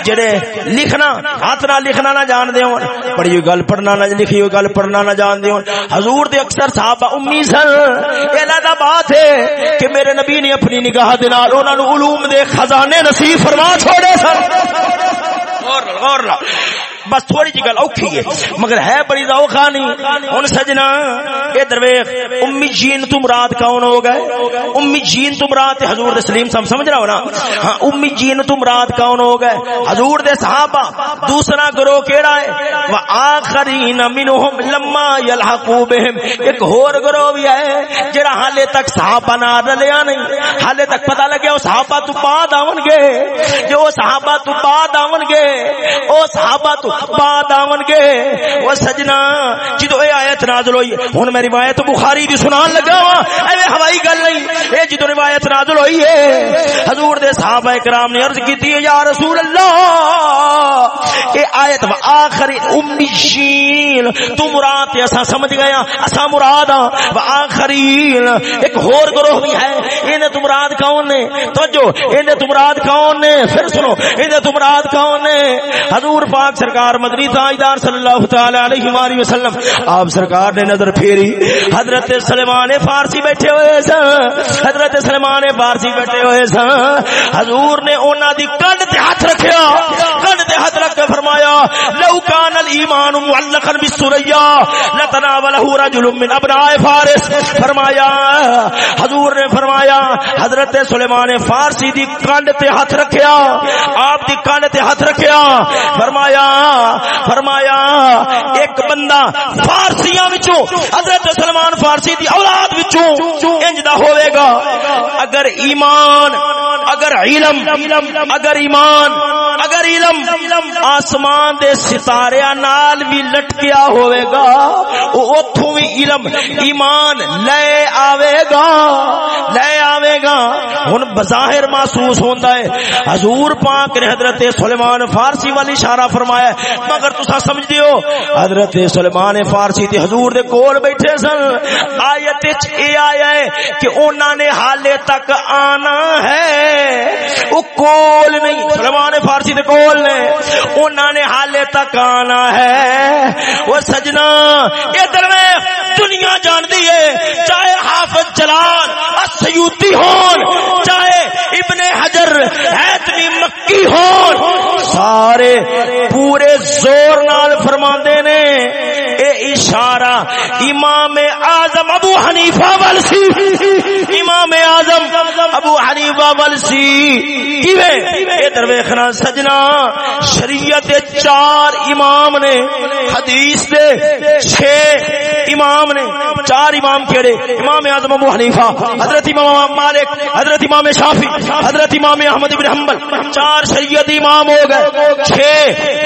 جڑے لکھنا، ہاتھ نہ لکھنا نہ جان دے ہون، پڑھی ہوئی گل پڑھنا نہ لکھی ہوئی گل پڑھنا نہ جان دے ہون۔ حضور دے اکثر صحابہ امی سن۔ یہ لہذا بات ہے کہ میرے نبی نے اپنی نگاہ دے نال انہاں نو علوم دے خزانے نصیب فرما چھوڑے سن۔ غور غور بس تھوڑی جی گل اوکھی ہے۔ مگر ہے بڑی روخانی ہن سجنا، اے درویش، امی جین تو مراد کون ہو گئے؟ امی جین تو مراد حضور دے سلیم صاحب سمجھ رہا ہو نا؟ ہاں امی جین تو مراد کون ہو گئے؟ حضور دے صحابہ، دوسرا گروہ کیڑا ہے؟ وا آخرین منہم لما یلحقوا بهم ایک اور گروہ بھی ہے، جڑا حالے تک صحابہ نہ رلیا نہیں۔ حالے تک پتہ لگیا وہ صحابہ تو بعد آون گے جو صحابہ تو بعد آون گے او صحابہ تو بعد آون گے۔ وہ سجنا، جدو اے آیت نازل ہوئی، ہن میں روایت بخاری دی سنان لگا۔ وا اے ہوائی گل نہیں، اے جدو روایت نازل ہوئی ہے، حضور دے صحابہ کرام نے عرض کیتی ہے، یا رسول اللہ، اے آیت و آخر امی شین تو مراد تے اسا سمجھ گیا ہاں، اسا مراد ہاں و آخرین ایک ہور گروہ بھی ہے۔ انہیں تو مراد کون نے؟ توجہ انہیں تو مراد کون نے؟ پھر سنو انہیں تو مراد کون نے؟ حضور پاک سرکار مدنی تاجدار صلی اللہ تعالی علیہ وآلہ وسلم، آپ سرکار نے نظر پھیری۔ حضرت سلمان فارسی بیٹھے ہوئے سن۔ حضرت سلمان فارسی بیٹھے ہوئے سن۔ حضور نے انہاں دی کنڈ تے ہاتھ رکھیا۔ کنڈ تے رکھ کے فرمایا، لو کان الایمان معلقا بالسریا لتناوله رجل من ابناء فارس۔ فرمایا، حضور نے فرمایا، حضرت سلیمان فارسی دی کنڈ تے ہاتھ رکھیا، آپ دی کنڈ تے ہاتھ رکھیا۔ فرمایا فرمایا، ایک بندہ فارسیاں وچوں، حضرت سلمان فارسی دی اولاد وچوں انج دا ہوے گا۔ اگر ایمان، اگر علم، اگر ایمان، اگر علم علم آسمان دے ستارے نال بھی لٹکیا ہوئے گا اتوں بھی علم ایمان لے آوے گا، لے آوے گا۔ ہن بظاہر محسوس ہوندا ہے۔ حضور پاک نے حضرت سلیمان فارسی والی اشارہ فرمایا مگر تسا سمجھ دیو حضرت سلیمان فارسی تے حضور دے کول بیٹھے سن۔ آیت وچ اے آیا ہے کہ انہاں نے حالے تک آنا ہے۔ وہ کول نہیں، سلیمان فارسی دے کول نے۔ انہاں نے حالے تک آنا ہے۔ وہ سجنا، ادھر میں دنیا جاندی ہے۔ چاہے حافظ جلال سیوتی ہون اندر ابن مکی ہون سارے پورے زور نال فرماندے نے۔ اشارہ امام اعظم ابو حنیفہ والسی امام اعظم ابو حنیفہ والسی کیویں؟ اے درویخنا سجنا، شریعت چار امام نے، حدیث دے چھ امام نے۔ چار امام کیڑے؟ امام اعظم ابو حنیفہ، حضرت امام مالک، حضرت امام شافی حضرت امام احمد بن حنبل۔ چار شریعت امام ہو گئے، چھ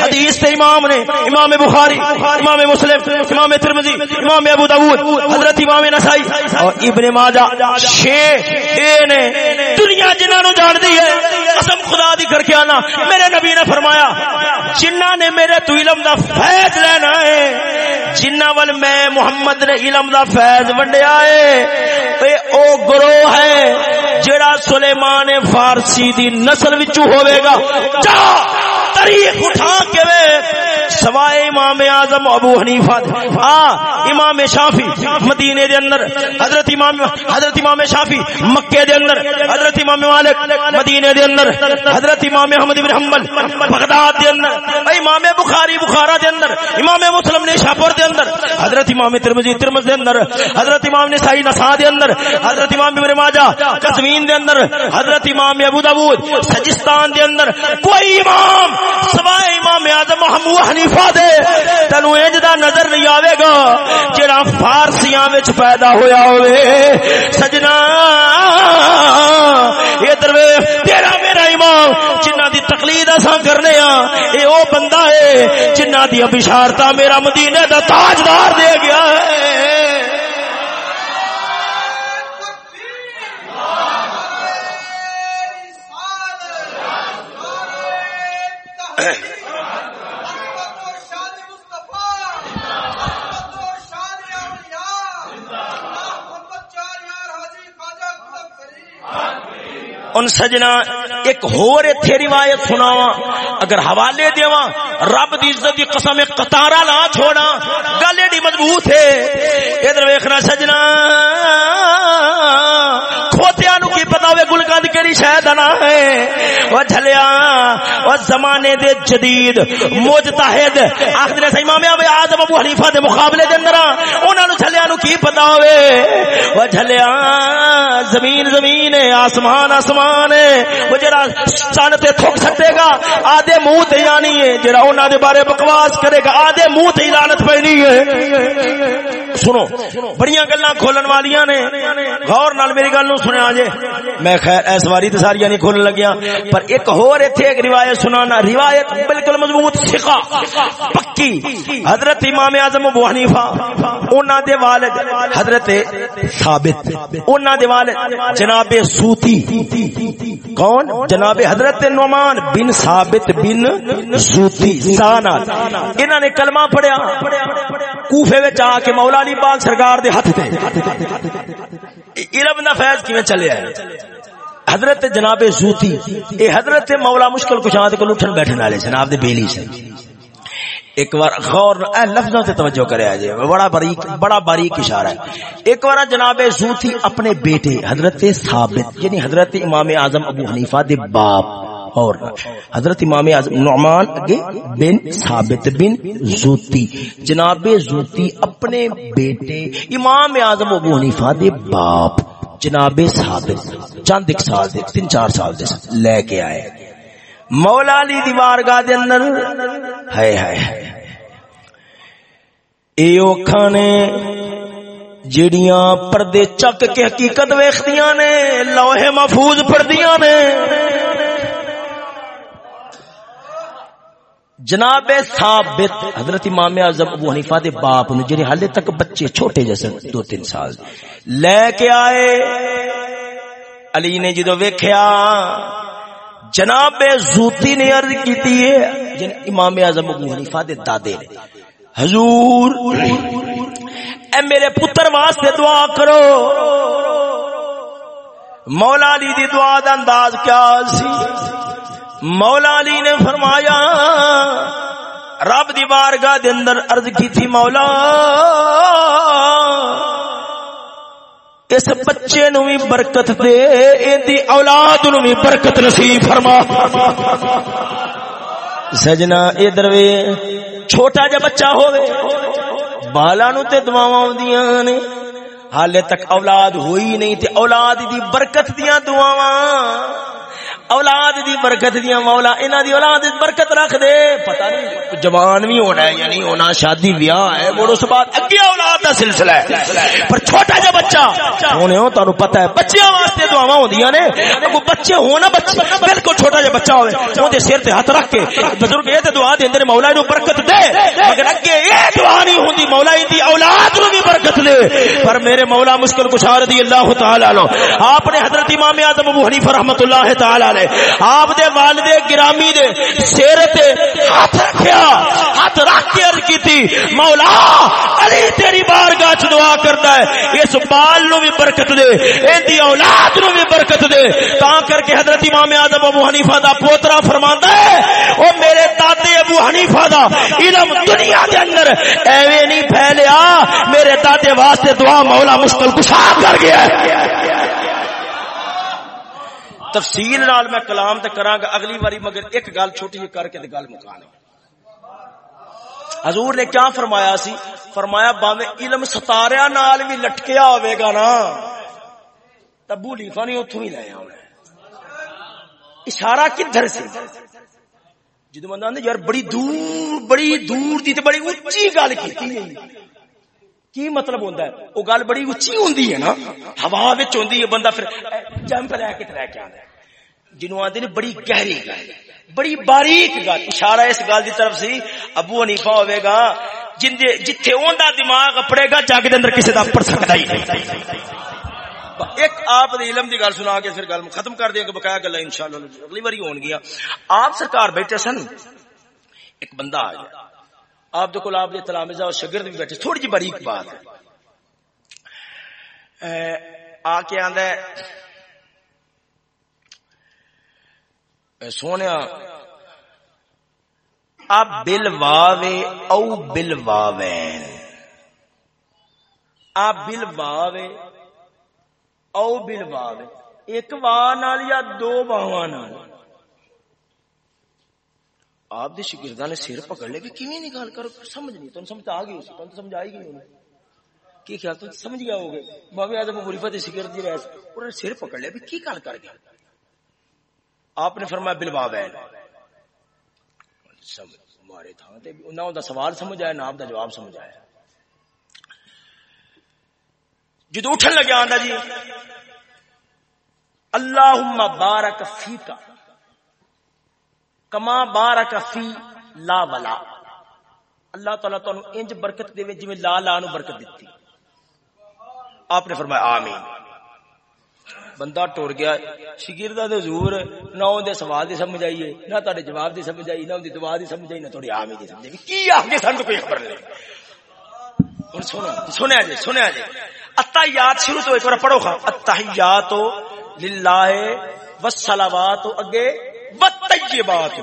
حدیث دے امام نے، امام بخاری، امام مسلم۔ امام ترمذی، امام ابو داؤد حضرت امام نسائی اور ابن ماجہ چھ اے نے دنیا جنہاں نو جان دی ہے، قسم خدا دی کر کے آنا۔ میرے نبی نے فرمایا جنہ نے میرے تو علم دا فیض لینا ہے جنہ ول میں محمد نے علم دا فیض ونڈیا ہے، اے او گروہ ہے، جڑا سلیمان فارسی دی نسل وچوں ہوے گا۔ جا، تاریخ اٹھا کے وے۔ سوائے امام اعظم ابو حنیفہ ہاں امام شافی مدینے دے اندر حضرت امام حضرت امام شافی مکے دے اندر حضرت امام مالک مدینے دے اندر حضرت امام احمد بن حنبل بغداد دے اندر امام بخاری بخارا دے اندر امام مسلم نے شاپور دے اندر حضرت امام ترمذی ترمذ دے اندر حضرت امام نسائی نساء دے اندر حضرت امام ابن ماجہ قزوین دے اندر حضرت امام ابو داؤد سجستان دے اندر کوئی امام سوائے امام اعظم ابو حنیفہ خلیفہ دے، تینو انج دا نظر نہیں آوے گا جڑا فارسیاں وچ پیدا ہویا ہوئے سجنا، ادھر تیرا میرا امام، جنہ دی تقلید اساں کرنے ہاں اے او بندہ ہے جنہ دی بشارتا میرا مدینے دا تاجدار دے گیا ہے Hey. ان سجنا، ایک ہور ایتھے روایت سناواں، اگر حوالے دیواں، رب دی عزت دی قسم قطارا لا چھوڑا گل ایڈی مضبوط ہے۔ ادھر ویکھنا سجنا، کھوتیاں نو کی پتا ہوئے گلکند کیڑی شاید نہ ہے۔ او جھلیا او زمانے دے جدید مجتہد۔ اخر سے امام ابو اعظم ابو حنیفہ دے مقابلے دے اندر انہاں نو جھلیا نو کی پتا ہوئے؟ او جھلیا، زمین زمین ہے، آسمان آسمان ہے۔ وہ جڑا چن تے تھک سکے گا، آدھے منہ تے یعنی ہے۔ جڑا انہاں دے بارے بکواس کرے گا، آدھے منہ تے لعنت پینی ہے۔ سنو، بڑیاں گلاں کھولن والیاں نے۔ غور نال میری گل نو سنیا جے۔ میں خیر، اس واری تے ساری نہیں کھولن لگیا پر ایک ہور ایتھے ایک روایت سنانا، روایت بالکل مضبوط، ثقہ، پکی۔ حضرت امام اعظم ابو حنیفہ انہاں دے والد حضرت ثابت انہاں دے والد جناب سوتی۔ کون؟ جناب حضرت نعمان بن ثابت بن سوتی، سانا۔ انہاں نے کلمہ پڑھیا، کوفے وچ آ کے مولا علی پاک سرکار دے ہاتھ تے۔ علم دا فیض کیویں چلیا ہے حضرت جناب زوتی، اے حضرت مولا مشکل کشاں تے کول اٹھن بیٹھن والے جناب دے بیلی سے ایک بار غور اے لفظوں سے توجہ کرے آجے، بڑا باریک بڑا باریک اشارہ ہے۔ ایک بار جناب زوتی اپنے بیٹے حضرت ثابت یعنی حضرت امام اعظم ابو حنیفہ دے باپ، اور حضرت امام اعظم نعمان اگے بن ثابت بن زوتی۔ جناب زوتی اپنے بیٹے امام اعظم ابو حنیفہ دے باپ۔ جناب ثابت چند ایک سال دے، تین چار سال دے لے کے آئے۔ مولا علی دی بارگاہ دے اندر، ہائے ہائے اے اوکھاں نے، جڑیاں پردے چک کے حقیقت ویکھدیاں نے، لوہے محفوظ پڑھدیاں نے۔ جناب ثابت، حضرت امام اعظم ابو حنیفہ دے باپ نے جڑے حالے تک بچے چھوٹے جیسے دو تین سال۔ لے کے آئے۔ علی نے جدو ویکھیا، جناب زوتی نے عرض کیتی ہے، جن امام اعظم ابو حنیفہ دے دادے نے۔ حضور، اے میرے پتر واسطے دعا کرو۔ مولا علی دی دعا دا انداز کیا سی؟ مولا علی نے فرمایا، رب دی بارگاہ دے اندر عرض کی تھی مولا، اس بچے نو بھی برکت دے ایندی اولاد نو بھی برکت نصیب فرما۔ سجنا، ادھر وے، چھوٹا جا بچہ ہوے بالا نو تے دعاواں اوندیاں نے۔ حالے تک اولاد ہوئی نہیں تے اولاد دی برکت دیاں دعاواں۔ اولاد دی برکت دیا مولا، انہاں دی اولاد دی برکت رکھ دے۔ پتہ نہیں، جوان بھی ہونا ہے یعنی ہونا شادی بیاہ ہے، مڑ اس بعد اگے اولاد دا سلسلہ ہے۔ پر چھوٹا جا بچہ، ہونے ہو تانوں پتہ ہے، بچیاں واسطے دعاواں ہوندیاں نے۔ کو بچے ہونا بچے بالکل چھوٹا جا بچہ ہوے او دے سر تے ہاتھ رکھ کے بزرگ اے تے دعا دے اندر مولا نو برکت دے۔ مگر اگے اے دعا نہیں ہوندی، مولا دی اولاد نو بھی برکت دے۔ پر میرے مولا مشکل کشا رضی اللہ تعالی عنہ، آپ نے حضرت امام اعظم ابو حنیفہ رحمتہ اللہ تعالی علیہ، آپ دے والد گرامی دے سیر تے ہاتھ رکھیا ہاتھ رکھ کے عرض کی تھی مولا علی تیری بات بارگاہ چ دعا کرتا ہے، اس بال نو بھی برکت دے این دی اولاد نو بھی برکت دے۔ تا کر کے حضرت امام اعظم ابو حنیفہ دا پوترا فرماندا ہے، او میرے دادے ابو حنیفہ دا، علم دنیا دے اندر۔ ایویں نہیں پھیلیا، میرے دادے واسطے دعا مولا مشکل کشا کر گیا ہے۔ تفصیل نال میں کلام تے کراں گا، اگلی واری مگر ایک گل چھوٹی جی کر کے تے گل مکانے۔ حضور نے کیا فرمایا سی؟ فرمایا باویں علم ستاریا نال بھی لٹکیا ہوے گا نا تبو لیفا نہیں اوتھوں ہی لے آونا اشارہ کدھر سے؟ جدو بندہ آدھے یار بڑی دور بڑی دور دی تے بڑی اونچی گل کیتی کی مطلب ہوتا ہے؟ وہ گل بڑی اچھی ہوندی ہے نا۔ ہوا ہوندی ہے، بندہ پھر جمپ لے کے لے کے آتا ہے۔ جنوں آدھے نے بڑی گہری گل۔ بڑی باریک گل، اشارہ اس گل دی طرف سی، ابو حنیفہ ہوے گا، جن جتھے اوندا دماغ اپڑے گا جگ دے اندر کسی دا پڑ سکدا ہی نہیں۔ ایک آپ دے علم دی گل سنا کے پھر گل ختم کر دیں گے بقایا گلا انشاءاللہ جی۔ اگلی باری ہون گیا آپ سرکار بیٹھے سن، ایک بندہ آ گیا آپ کو آپ تلامزہ اور شگرد بھی بیٹھے۔ تھوڑی جی باریک بات ہے۔ آ کے آدھا سونے آپ بل واوے او بل واوین آپ بل واوے او بل واوے۔ ایک واہ نال یا دو واواں نال۔ آپ دے شگردہ نے سیر پکڑ لے کہ کیویں نکال کر سمجھ نہیں تو سمجھ آ گئی اس تو سمجھ آئی گئی انہیں کی خیال تو سمجھ گیا ہوگے بابے اعظم ابو حنیفہ دے شگرد دی رہے انہوں نے سیر پکڑ لے بھی کی کال کر گیا؟ آپ نے فرمایا بالباب ہے سب ہمارے تھا نہ دا سوال سمجھ آیا، نہ آپ دا جواب سمجھ آیا۔ جدو اٹھن لگا آندا جی اللہم بارک فیکا کما بارہ کفی لا ولا۔ اللہ تعالیٰ تو انج برکت دے جی لا لا نو برکت دیتی آپ نے فرمایا آمین۔ بندہ ٹور گیا شگردہ دے حضور نہ اون دے سوال دی سمجھ آئیے نہ تہاڈے جواب دی سمجھ آئی نہ اون دی دعا دی سمجھ آئی نہ تھوڑی آمین دی سمجھ آئی کی آگے سن کوئی خبر نہیں ہن سنو سنیا جی سنیا جی اتحیات شروع تو ایک بار پڑھو خا اتحیات للہ والصلوات اگے والطیبات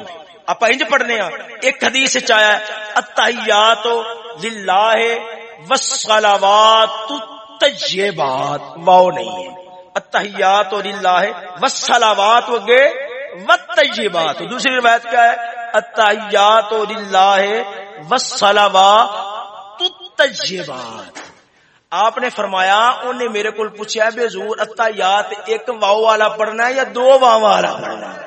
اپا انج پڑھنے ہیں ایک حدیث چایا التحیات للہ والصلوات الطیبات واو نہیں ہے التحیات للہ والصلوات وگے والطیبات. دوسری روایت کیا ہے؟ التحیات للہ والصلوات الطیبات. آپ نے فرمایا، انہیں میرے کو پوچھا بے حضور اتحیات ایک واو والا پڑھنا ہے یا دو واو والا پڑھنا ہے؟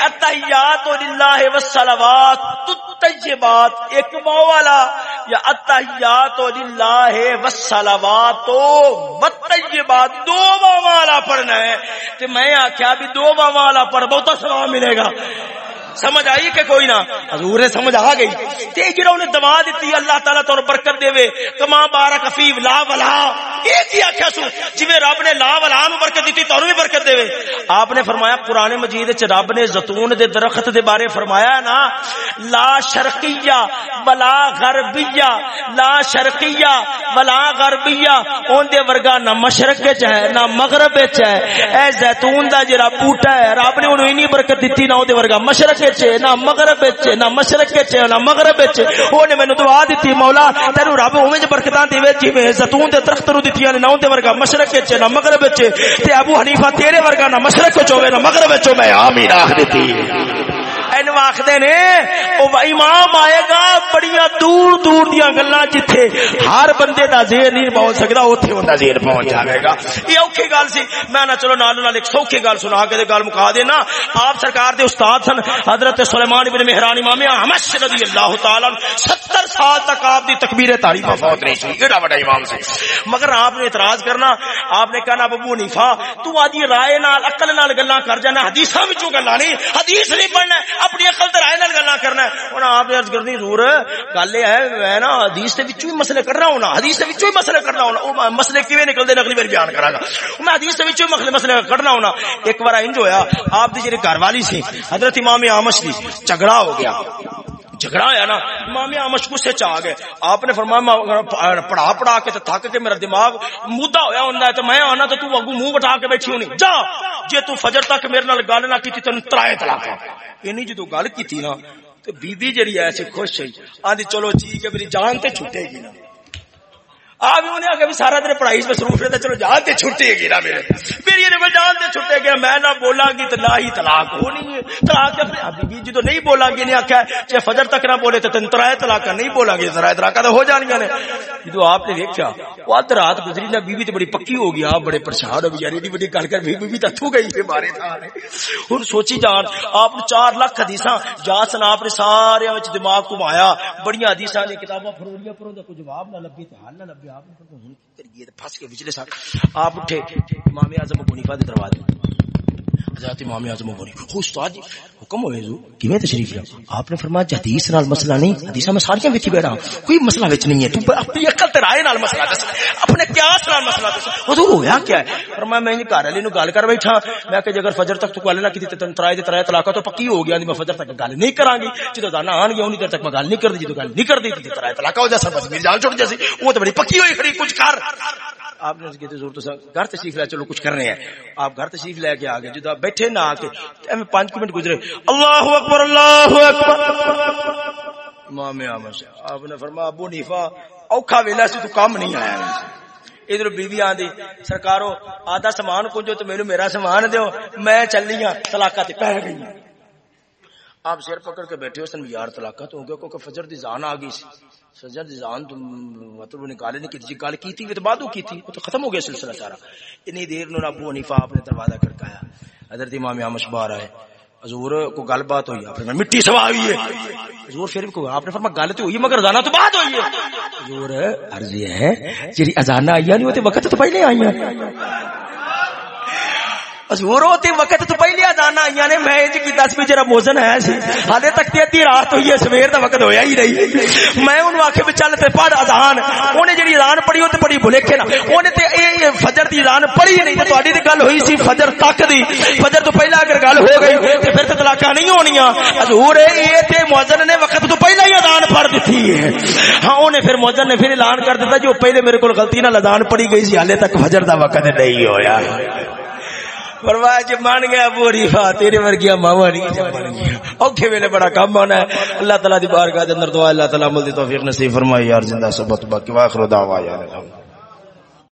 اتحیات للہ والصلوات الطیبات، ایک والا. یا اتحیات للہ والصلوات والطیبات دو والا پڑھنا ہے۔ کہ میں آخیا بھی دو والا پڑھ بہت ثواب ملے گا۔ سمجھ آئی کہ کوئی نہ؟ حضور نے سمجھ آ گئی۔ تے جڑا انہیں دعا دیتی، اللہ تعالی تو برکت دے وے۔ کما بارہ کفیف لا ولا۔ ایک ہی آخیا سو؟ جی رب نے لا ولا نو برکت دیتی تو بھی برکت دے وے۔ آپ نے فرمایا، قرآن مجید چ رب نے زتون دے درخت دے بارے فرمایا نا، لا شرقیہ بلا غربیہ۔ لا شرقیہ بلا غربیہ۔ اون دے ورگا نہ مشرق وچ ہے، نہ مغرب وچ ہے۔ اے زیتون دا جڑا بوٹا ہے، رب نے انہوں انی برکت دیتی نہ او دے ورگا مشرق نہ مغرب نہ مشرق نہ مغرب نے مینو دعا دیتی مولا تین رب اوے جی برکت دے جی زتون کے درخت نو دیتی نے نہ ورگا مشرق نہ مغرب ابو حنیفہ تیرے ورگا، نہ مشرق چ نہ مغرب چ میں آمین، آخ دیتی آخدے نے، او امام آئے گا بڑی دور دور دیا گلا جتھے ہر بندے دا زیر نہیں پہنچ سکتا اتنے ان زیر پہنچ جائے گا۔ یہ اوکھی گل سی۔ میں نہ چلو، نال نال ایک سوکھی گل سنا کے گل مکا دینا۔ آپ سرکار دے استاد سن، حضرت سلیمان بن مہران امام احمد رضی اللہ تعالی 70 سال تک آپ دی تکبیر تعریف فوت نہیں سی ایڈا بڑا امام سے مگر آپ نے اعتراض کرنا آپ نے کہنا ابو نیفا تو آدھی رائے نال عقل نال گلا کر جانا حدیثاں وچوں گلا نہیں۔ حدیث نہیں پڑھنا اپنی عقل تے رائے نال گلا کرنا ہن آپ نے عرض کرنی ضرور گل یہ ہے میں نا حدیث دے وچوں ہی مسئلے کرنا ہونا حدیث دے وچوں ہی مسئلے کرنا ہونا۔ او مسئلے کیویں نکلدے اگلی بار بیان کراں گا میں حدیث دے وچوں مسئلے مسئلے کرنا ہونا۔ ایک بار انج ہویا آپ دی جڑی گھر والی سی حضرت امام آمش دی جھگڑا ہو گیا۔ جھگڑا آیا نا امام آمش غصے چ آ گئے۔ آپ نے فرمایا پڑھا پڑھا کے تھک کے میرا دماغ مدعا ہویا ہوندا ہے تے میں آنا تے تو اگو منہ بٹا کے بیٹھی ہونی۔ جا، جے تو فجر تک میرے نال گل نہ کیتی تینوں ترائے طلاق اینی جدوں گل کیتی نا، تے بی بی جڑی ایسے خوش ہوئی۔ آندی، چلو جی ٹھیک ہے میری جان تے چھٹے گی نا۔ آپ انہیں آگے بھی سارا دن پڑھائی میں مصروف رہتا چلو جان تے چھٹے گی نا میرے۔ میری یہ جان تے چھٹے گیا میں نہ بولا گی تو نہ ہی طلاق ہونی ہے۔ طلاق ابھی بی جی تو نہیں بولا گی نہیں آخیا چاہے فجر تک نہ بولے تو تین ترائے طلاق نہیں بولا گی ترائے طلاق تو ہو نے۔ جو آپ نے دیکھا وہ رات گزری نہ بیوی تو بڑی پکی ہو گئی آپ بڑے پریشان ہو بیچاری ایڈی بڑی گل کر بیوی تو تھو گئی مارے ہوں سوچی جان آپ چار لاکھ حدیث جات سنا آپ نے سارے دماغ گھمایا بڑی حدیث نے کتاباں فروڑیاں کوئی جواب نہ لبی تو حل نہ لبی آپ نے تو ہن کی کریے پھس کے وچلے سال آپ اٹھے، امام اعظم ابو حنیفہ دے دروازے۔ حضرت امام اعظم ابو حنیفہ استاد حکم ہوئے جو کیویں تشریف لیا آپ نے فرمایا جی حدیث نال مسئلہ نہیں. حدیث میں ساری وچ بیٹھا کوئی مسئلہ وچ نہیں ہے. تو اپنی عقل تے رائے نال مسئلہ دس اپنے قیاس نال مسئلہ دس حضور ہویا کیا ہے؟ فرمایا میں نے گھر والے نو گل کر بیٹھا. میں کہ اگر فجر تک تو گل نہ کیتی تے ترائے تے ترائے طلاق تو پکی ہو گیا میں فجر تک گل نہیں کراں گی. جدوں دانا آن گیا اونی دیر تک میں گل نہیں کردی. جدوں گل نہیں کردی تے ترائے طلاق ہو جا سر بس میری جان چھٹ جاسی. وہ تو بڑی پکی ہوئی کھڑی. کچھ کر. آپ نے کہتے ضرور تو گھر تشریف لے چلو، کچھ کر رہے ہیں۔ آپ گھر تشریف لے کے آگے جدو آپ بیٹھے نہ آ کے۔ پانچ منٹ گزرے۔ اللہ اکبر اللہ اکبر۔ امام آمد آپ نے فرما ابو نیفا اوکھا ویلا سی تو کام نہیں آیا۔ ادھر بیوی آدھی سرکارو، آدھا سامان کنجو تو میرے میرا سامان دیو۔ میں چلی ہوں طلاقہ تے پہ گئی۔ آپ سر پکڑ کے بیٹھے ہو سن یار طلاقہ تو ہو گیا، کیونکہ فجر دی زان آ گئی سی۔ سجد جان تو مطلب نکالے نے گل گل کی تھی تو بعد کی تھی تو ختم ہو گیا سلسلہ سارا۔ اتنی دیر نو ابو حنیفہ اپنے دروازہ کھڑکایا حضرت امام احمد بار آئے۔ حضور کو گل بات ہوئی، آپ نے مٹی سوا ہوئی ہے۔ حضور پھر کو آپ نے فرمایا گل تو ہوئی مگر اذان تو بعد ہوئی ہے۔ حضور، عرض ہے جی اذان آئی نہیں وہ وقت تو پہلے آئی ہیں حضور تے وقت تو پہلے اذان آئی نے میں انج کیتا سی جڑا موزن ہے سی حالے تک تے ادھی رات ہوئی ہے سویر دا وقت ہویا ہی نہیں میں اونوں آکھے بھی چل تے پڑھ اذان اونے جڑی اذان پڑھی او تے بڑی بھلیکھے نا اونے تے اے فجر دی اذان پڑھی نہیں تے تہاڈی تے گل ہوئی سی فجر تک دی فجر تو پہلا اگر گل ہو گئی تے پھر تے طلاقاں نہیں ہونیاں حضور اے تے موزن نے وقت تو پہلا ہی اذان پڑھ دتی ہے ہاں اونے پھر موزن نے پھر اعلان کر دتا جو پہلے میرے کول غلطی نال اذان پڑھی گئی سی حالے تک فجر دا وقت نہیں ہویا فرمایا جی بن گیا بوری فا تیرے ورگیا ماوا نہیں بن گیا۔ اوکھے ویلے بڑا کم ہونا ہے۔ اللہ تعالی دی بارگاہ دے اندر دعا، اللہ تعالی عمل دی توفیق نصیب فرمائے۔ یار زندہ صحبت باقی، واخر دعوا یا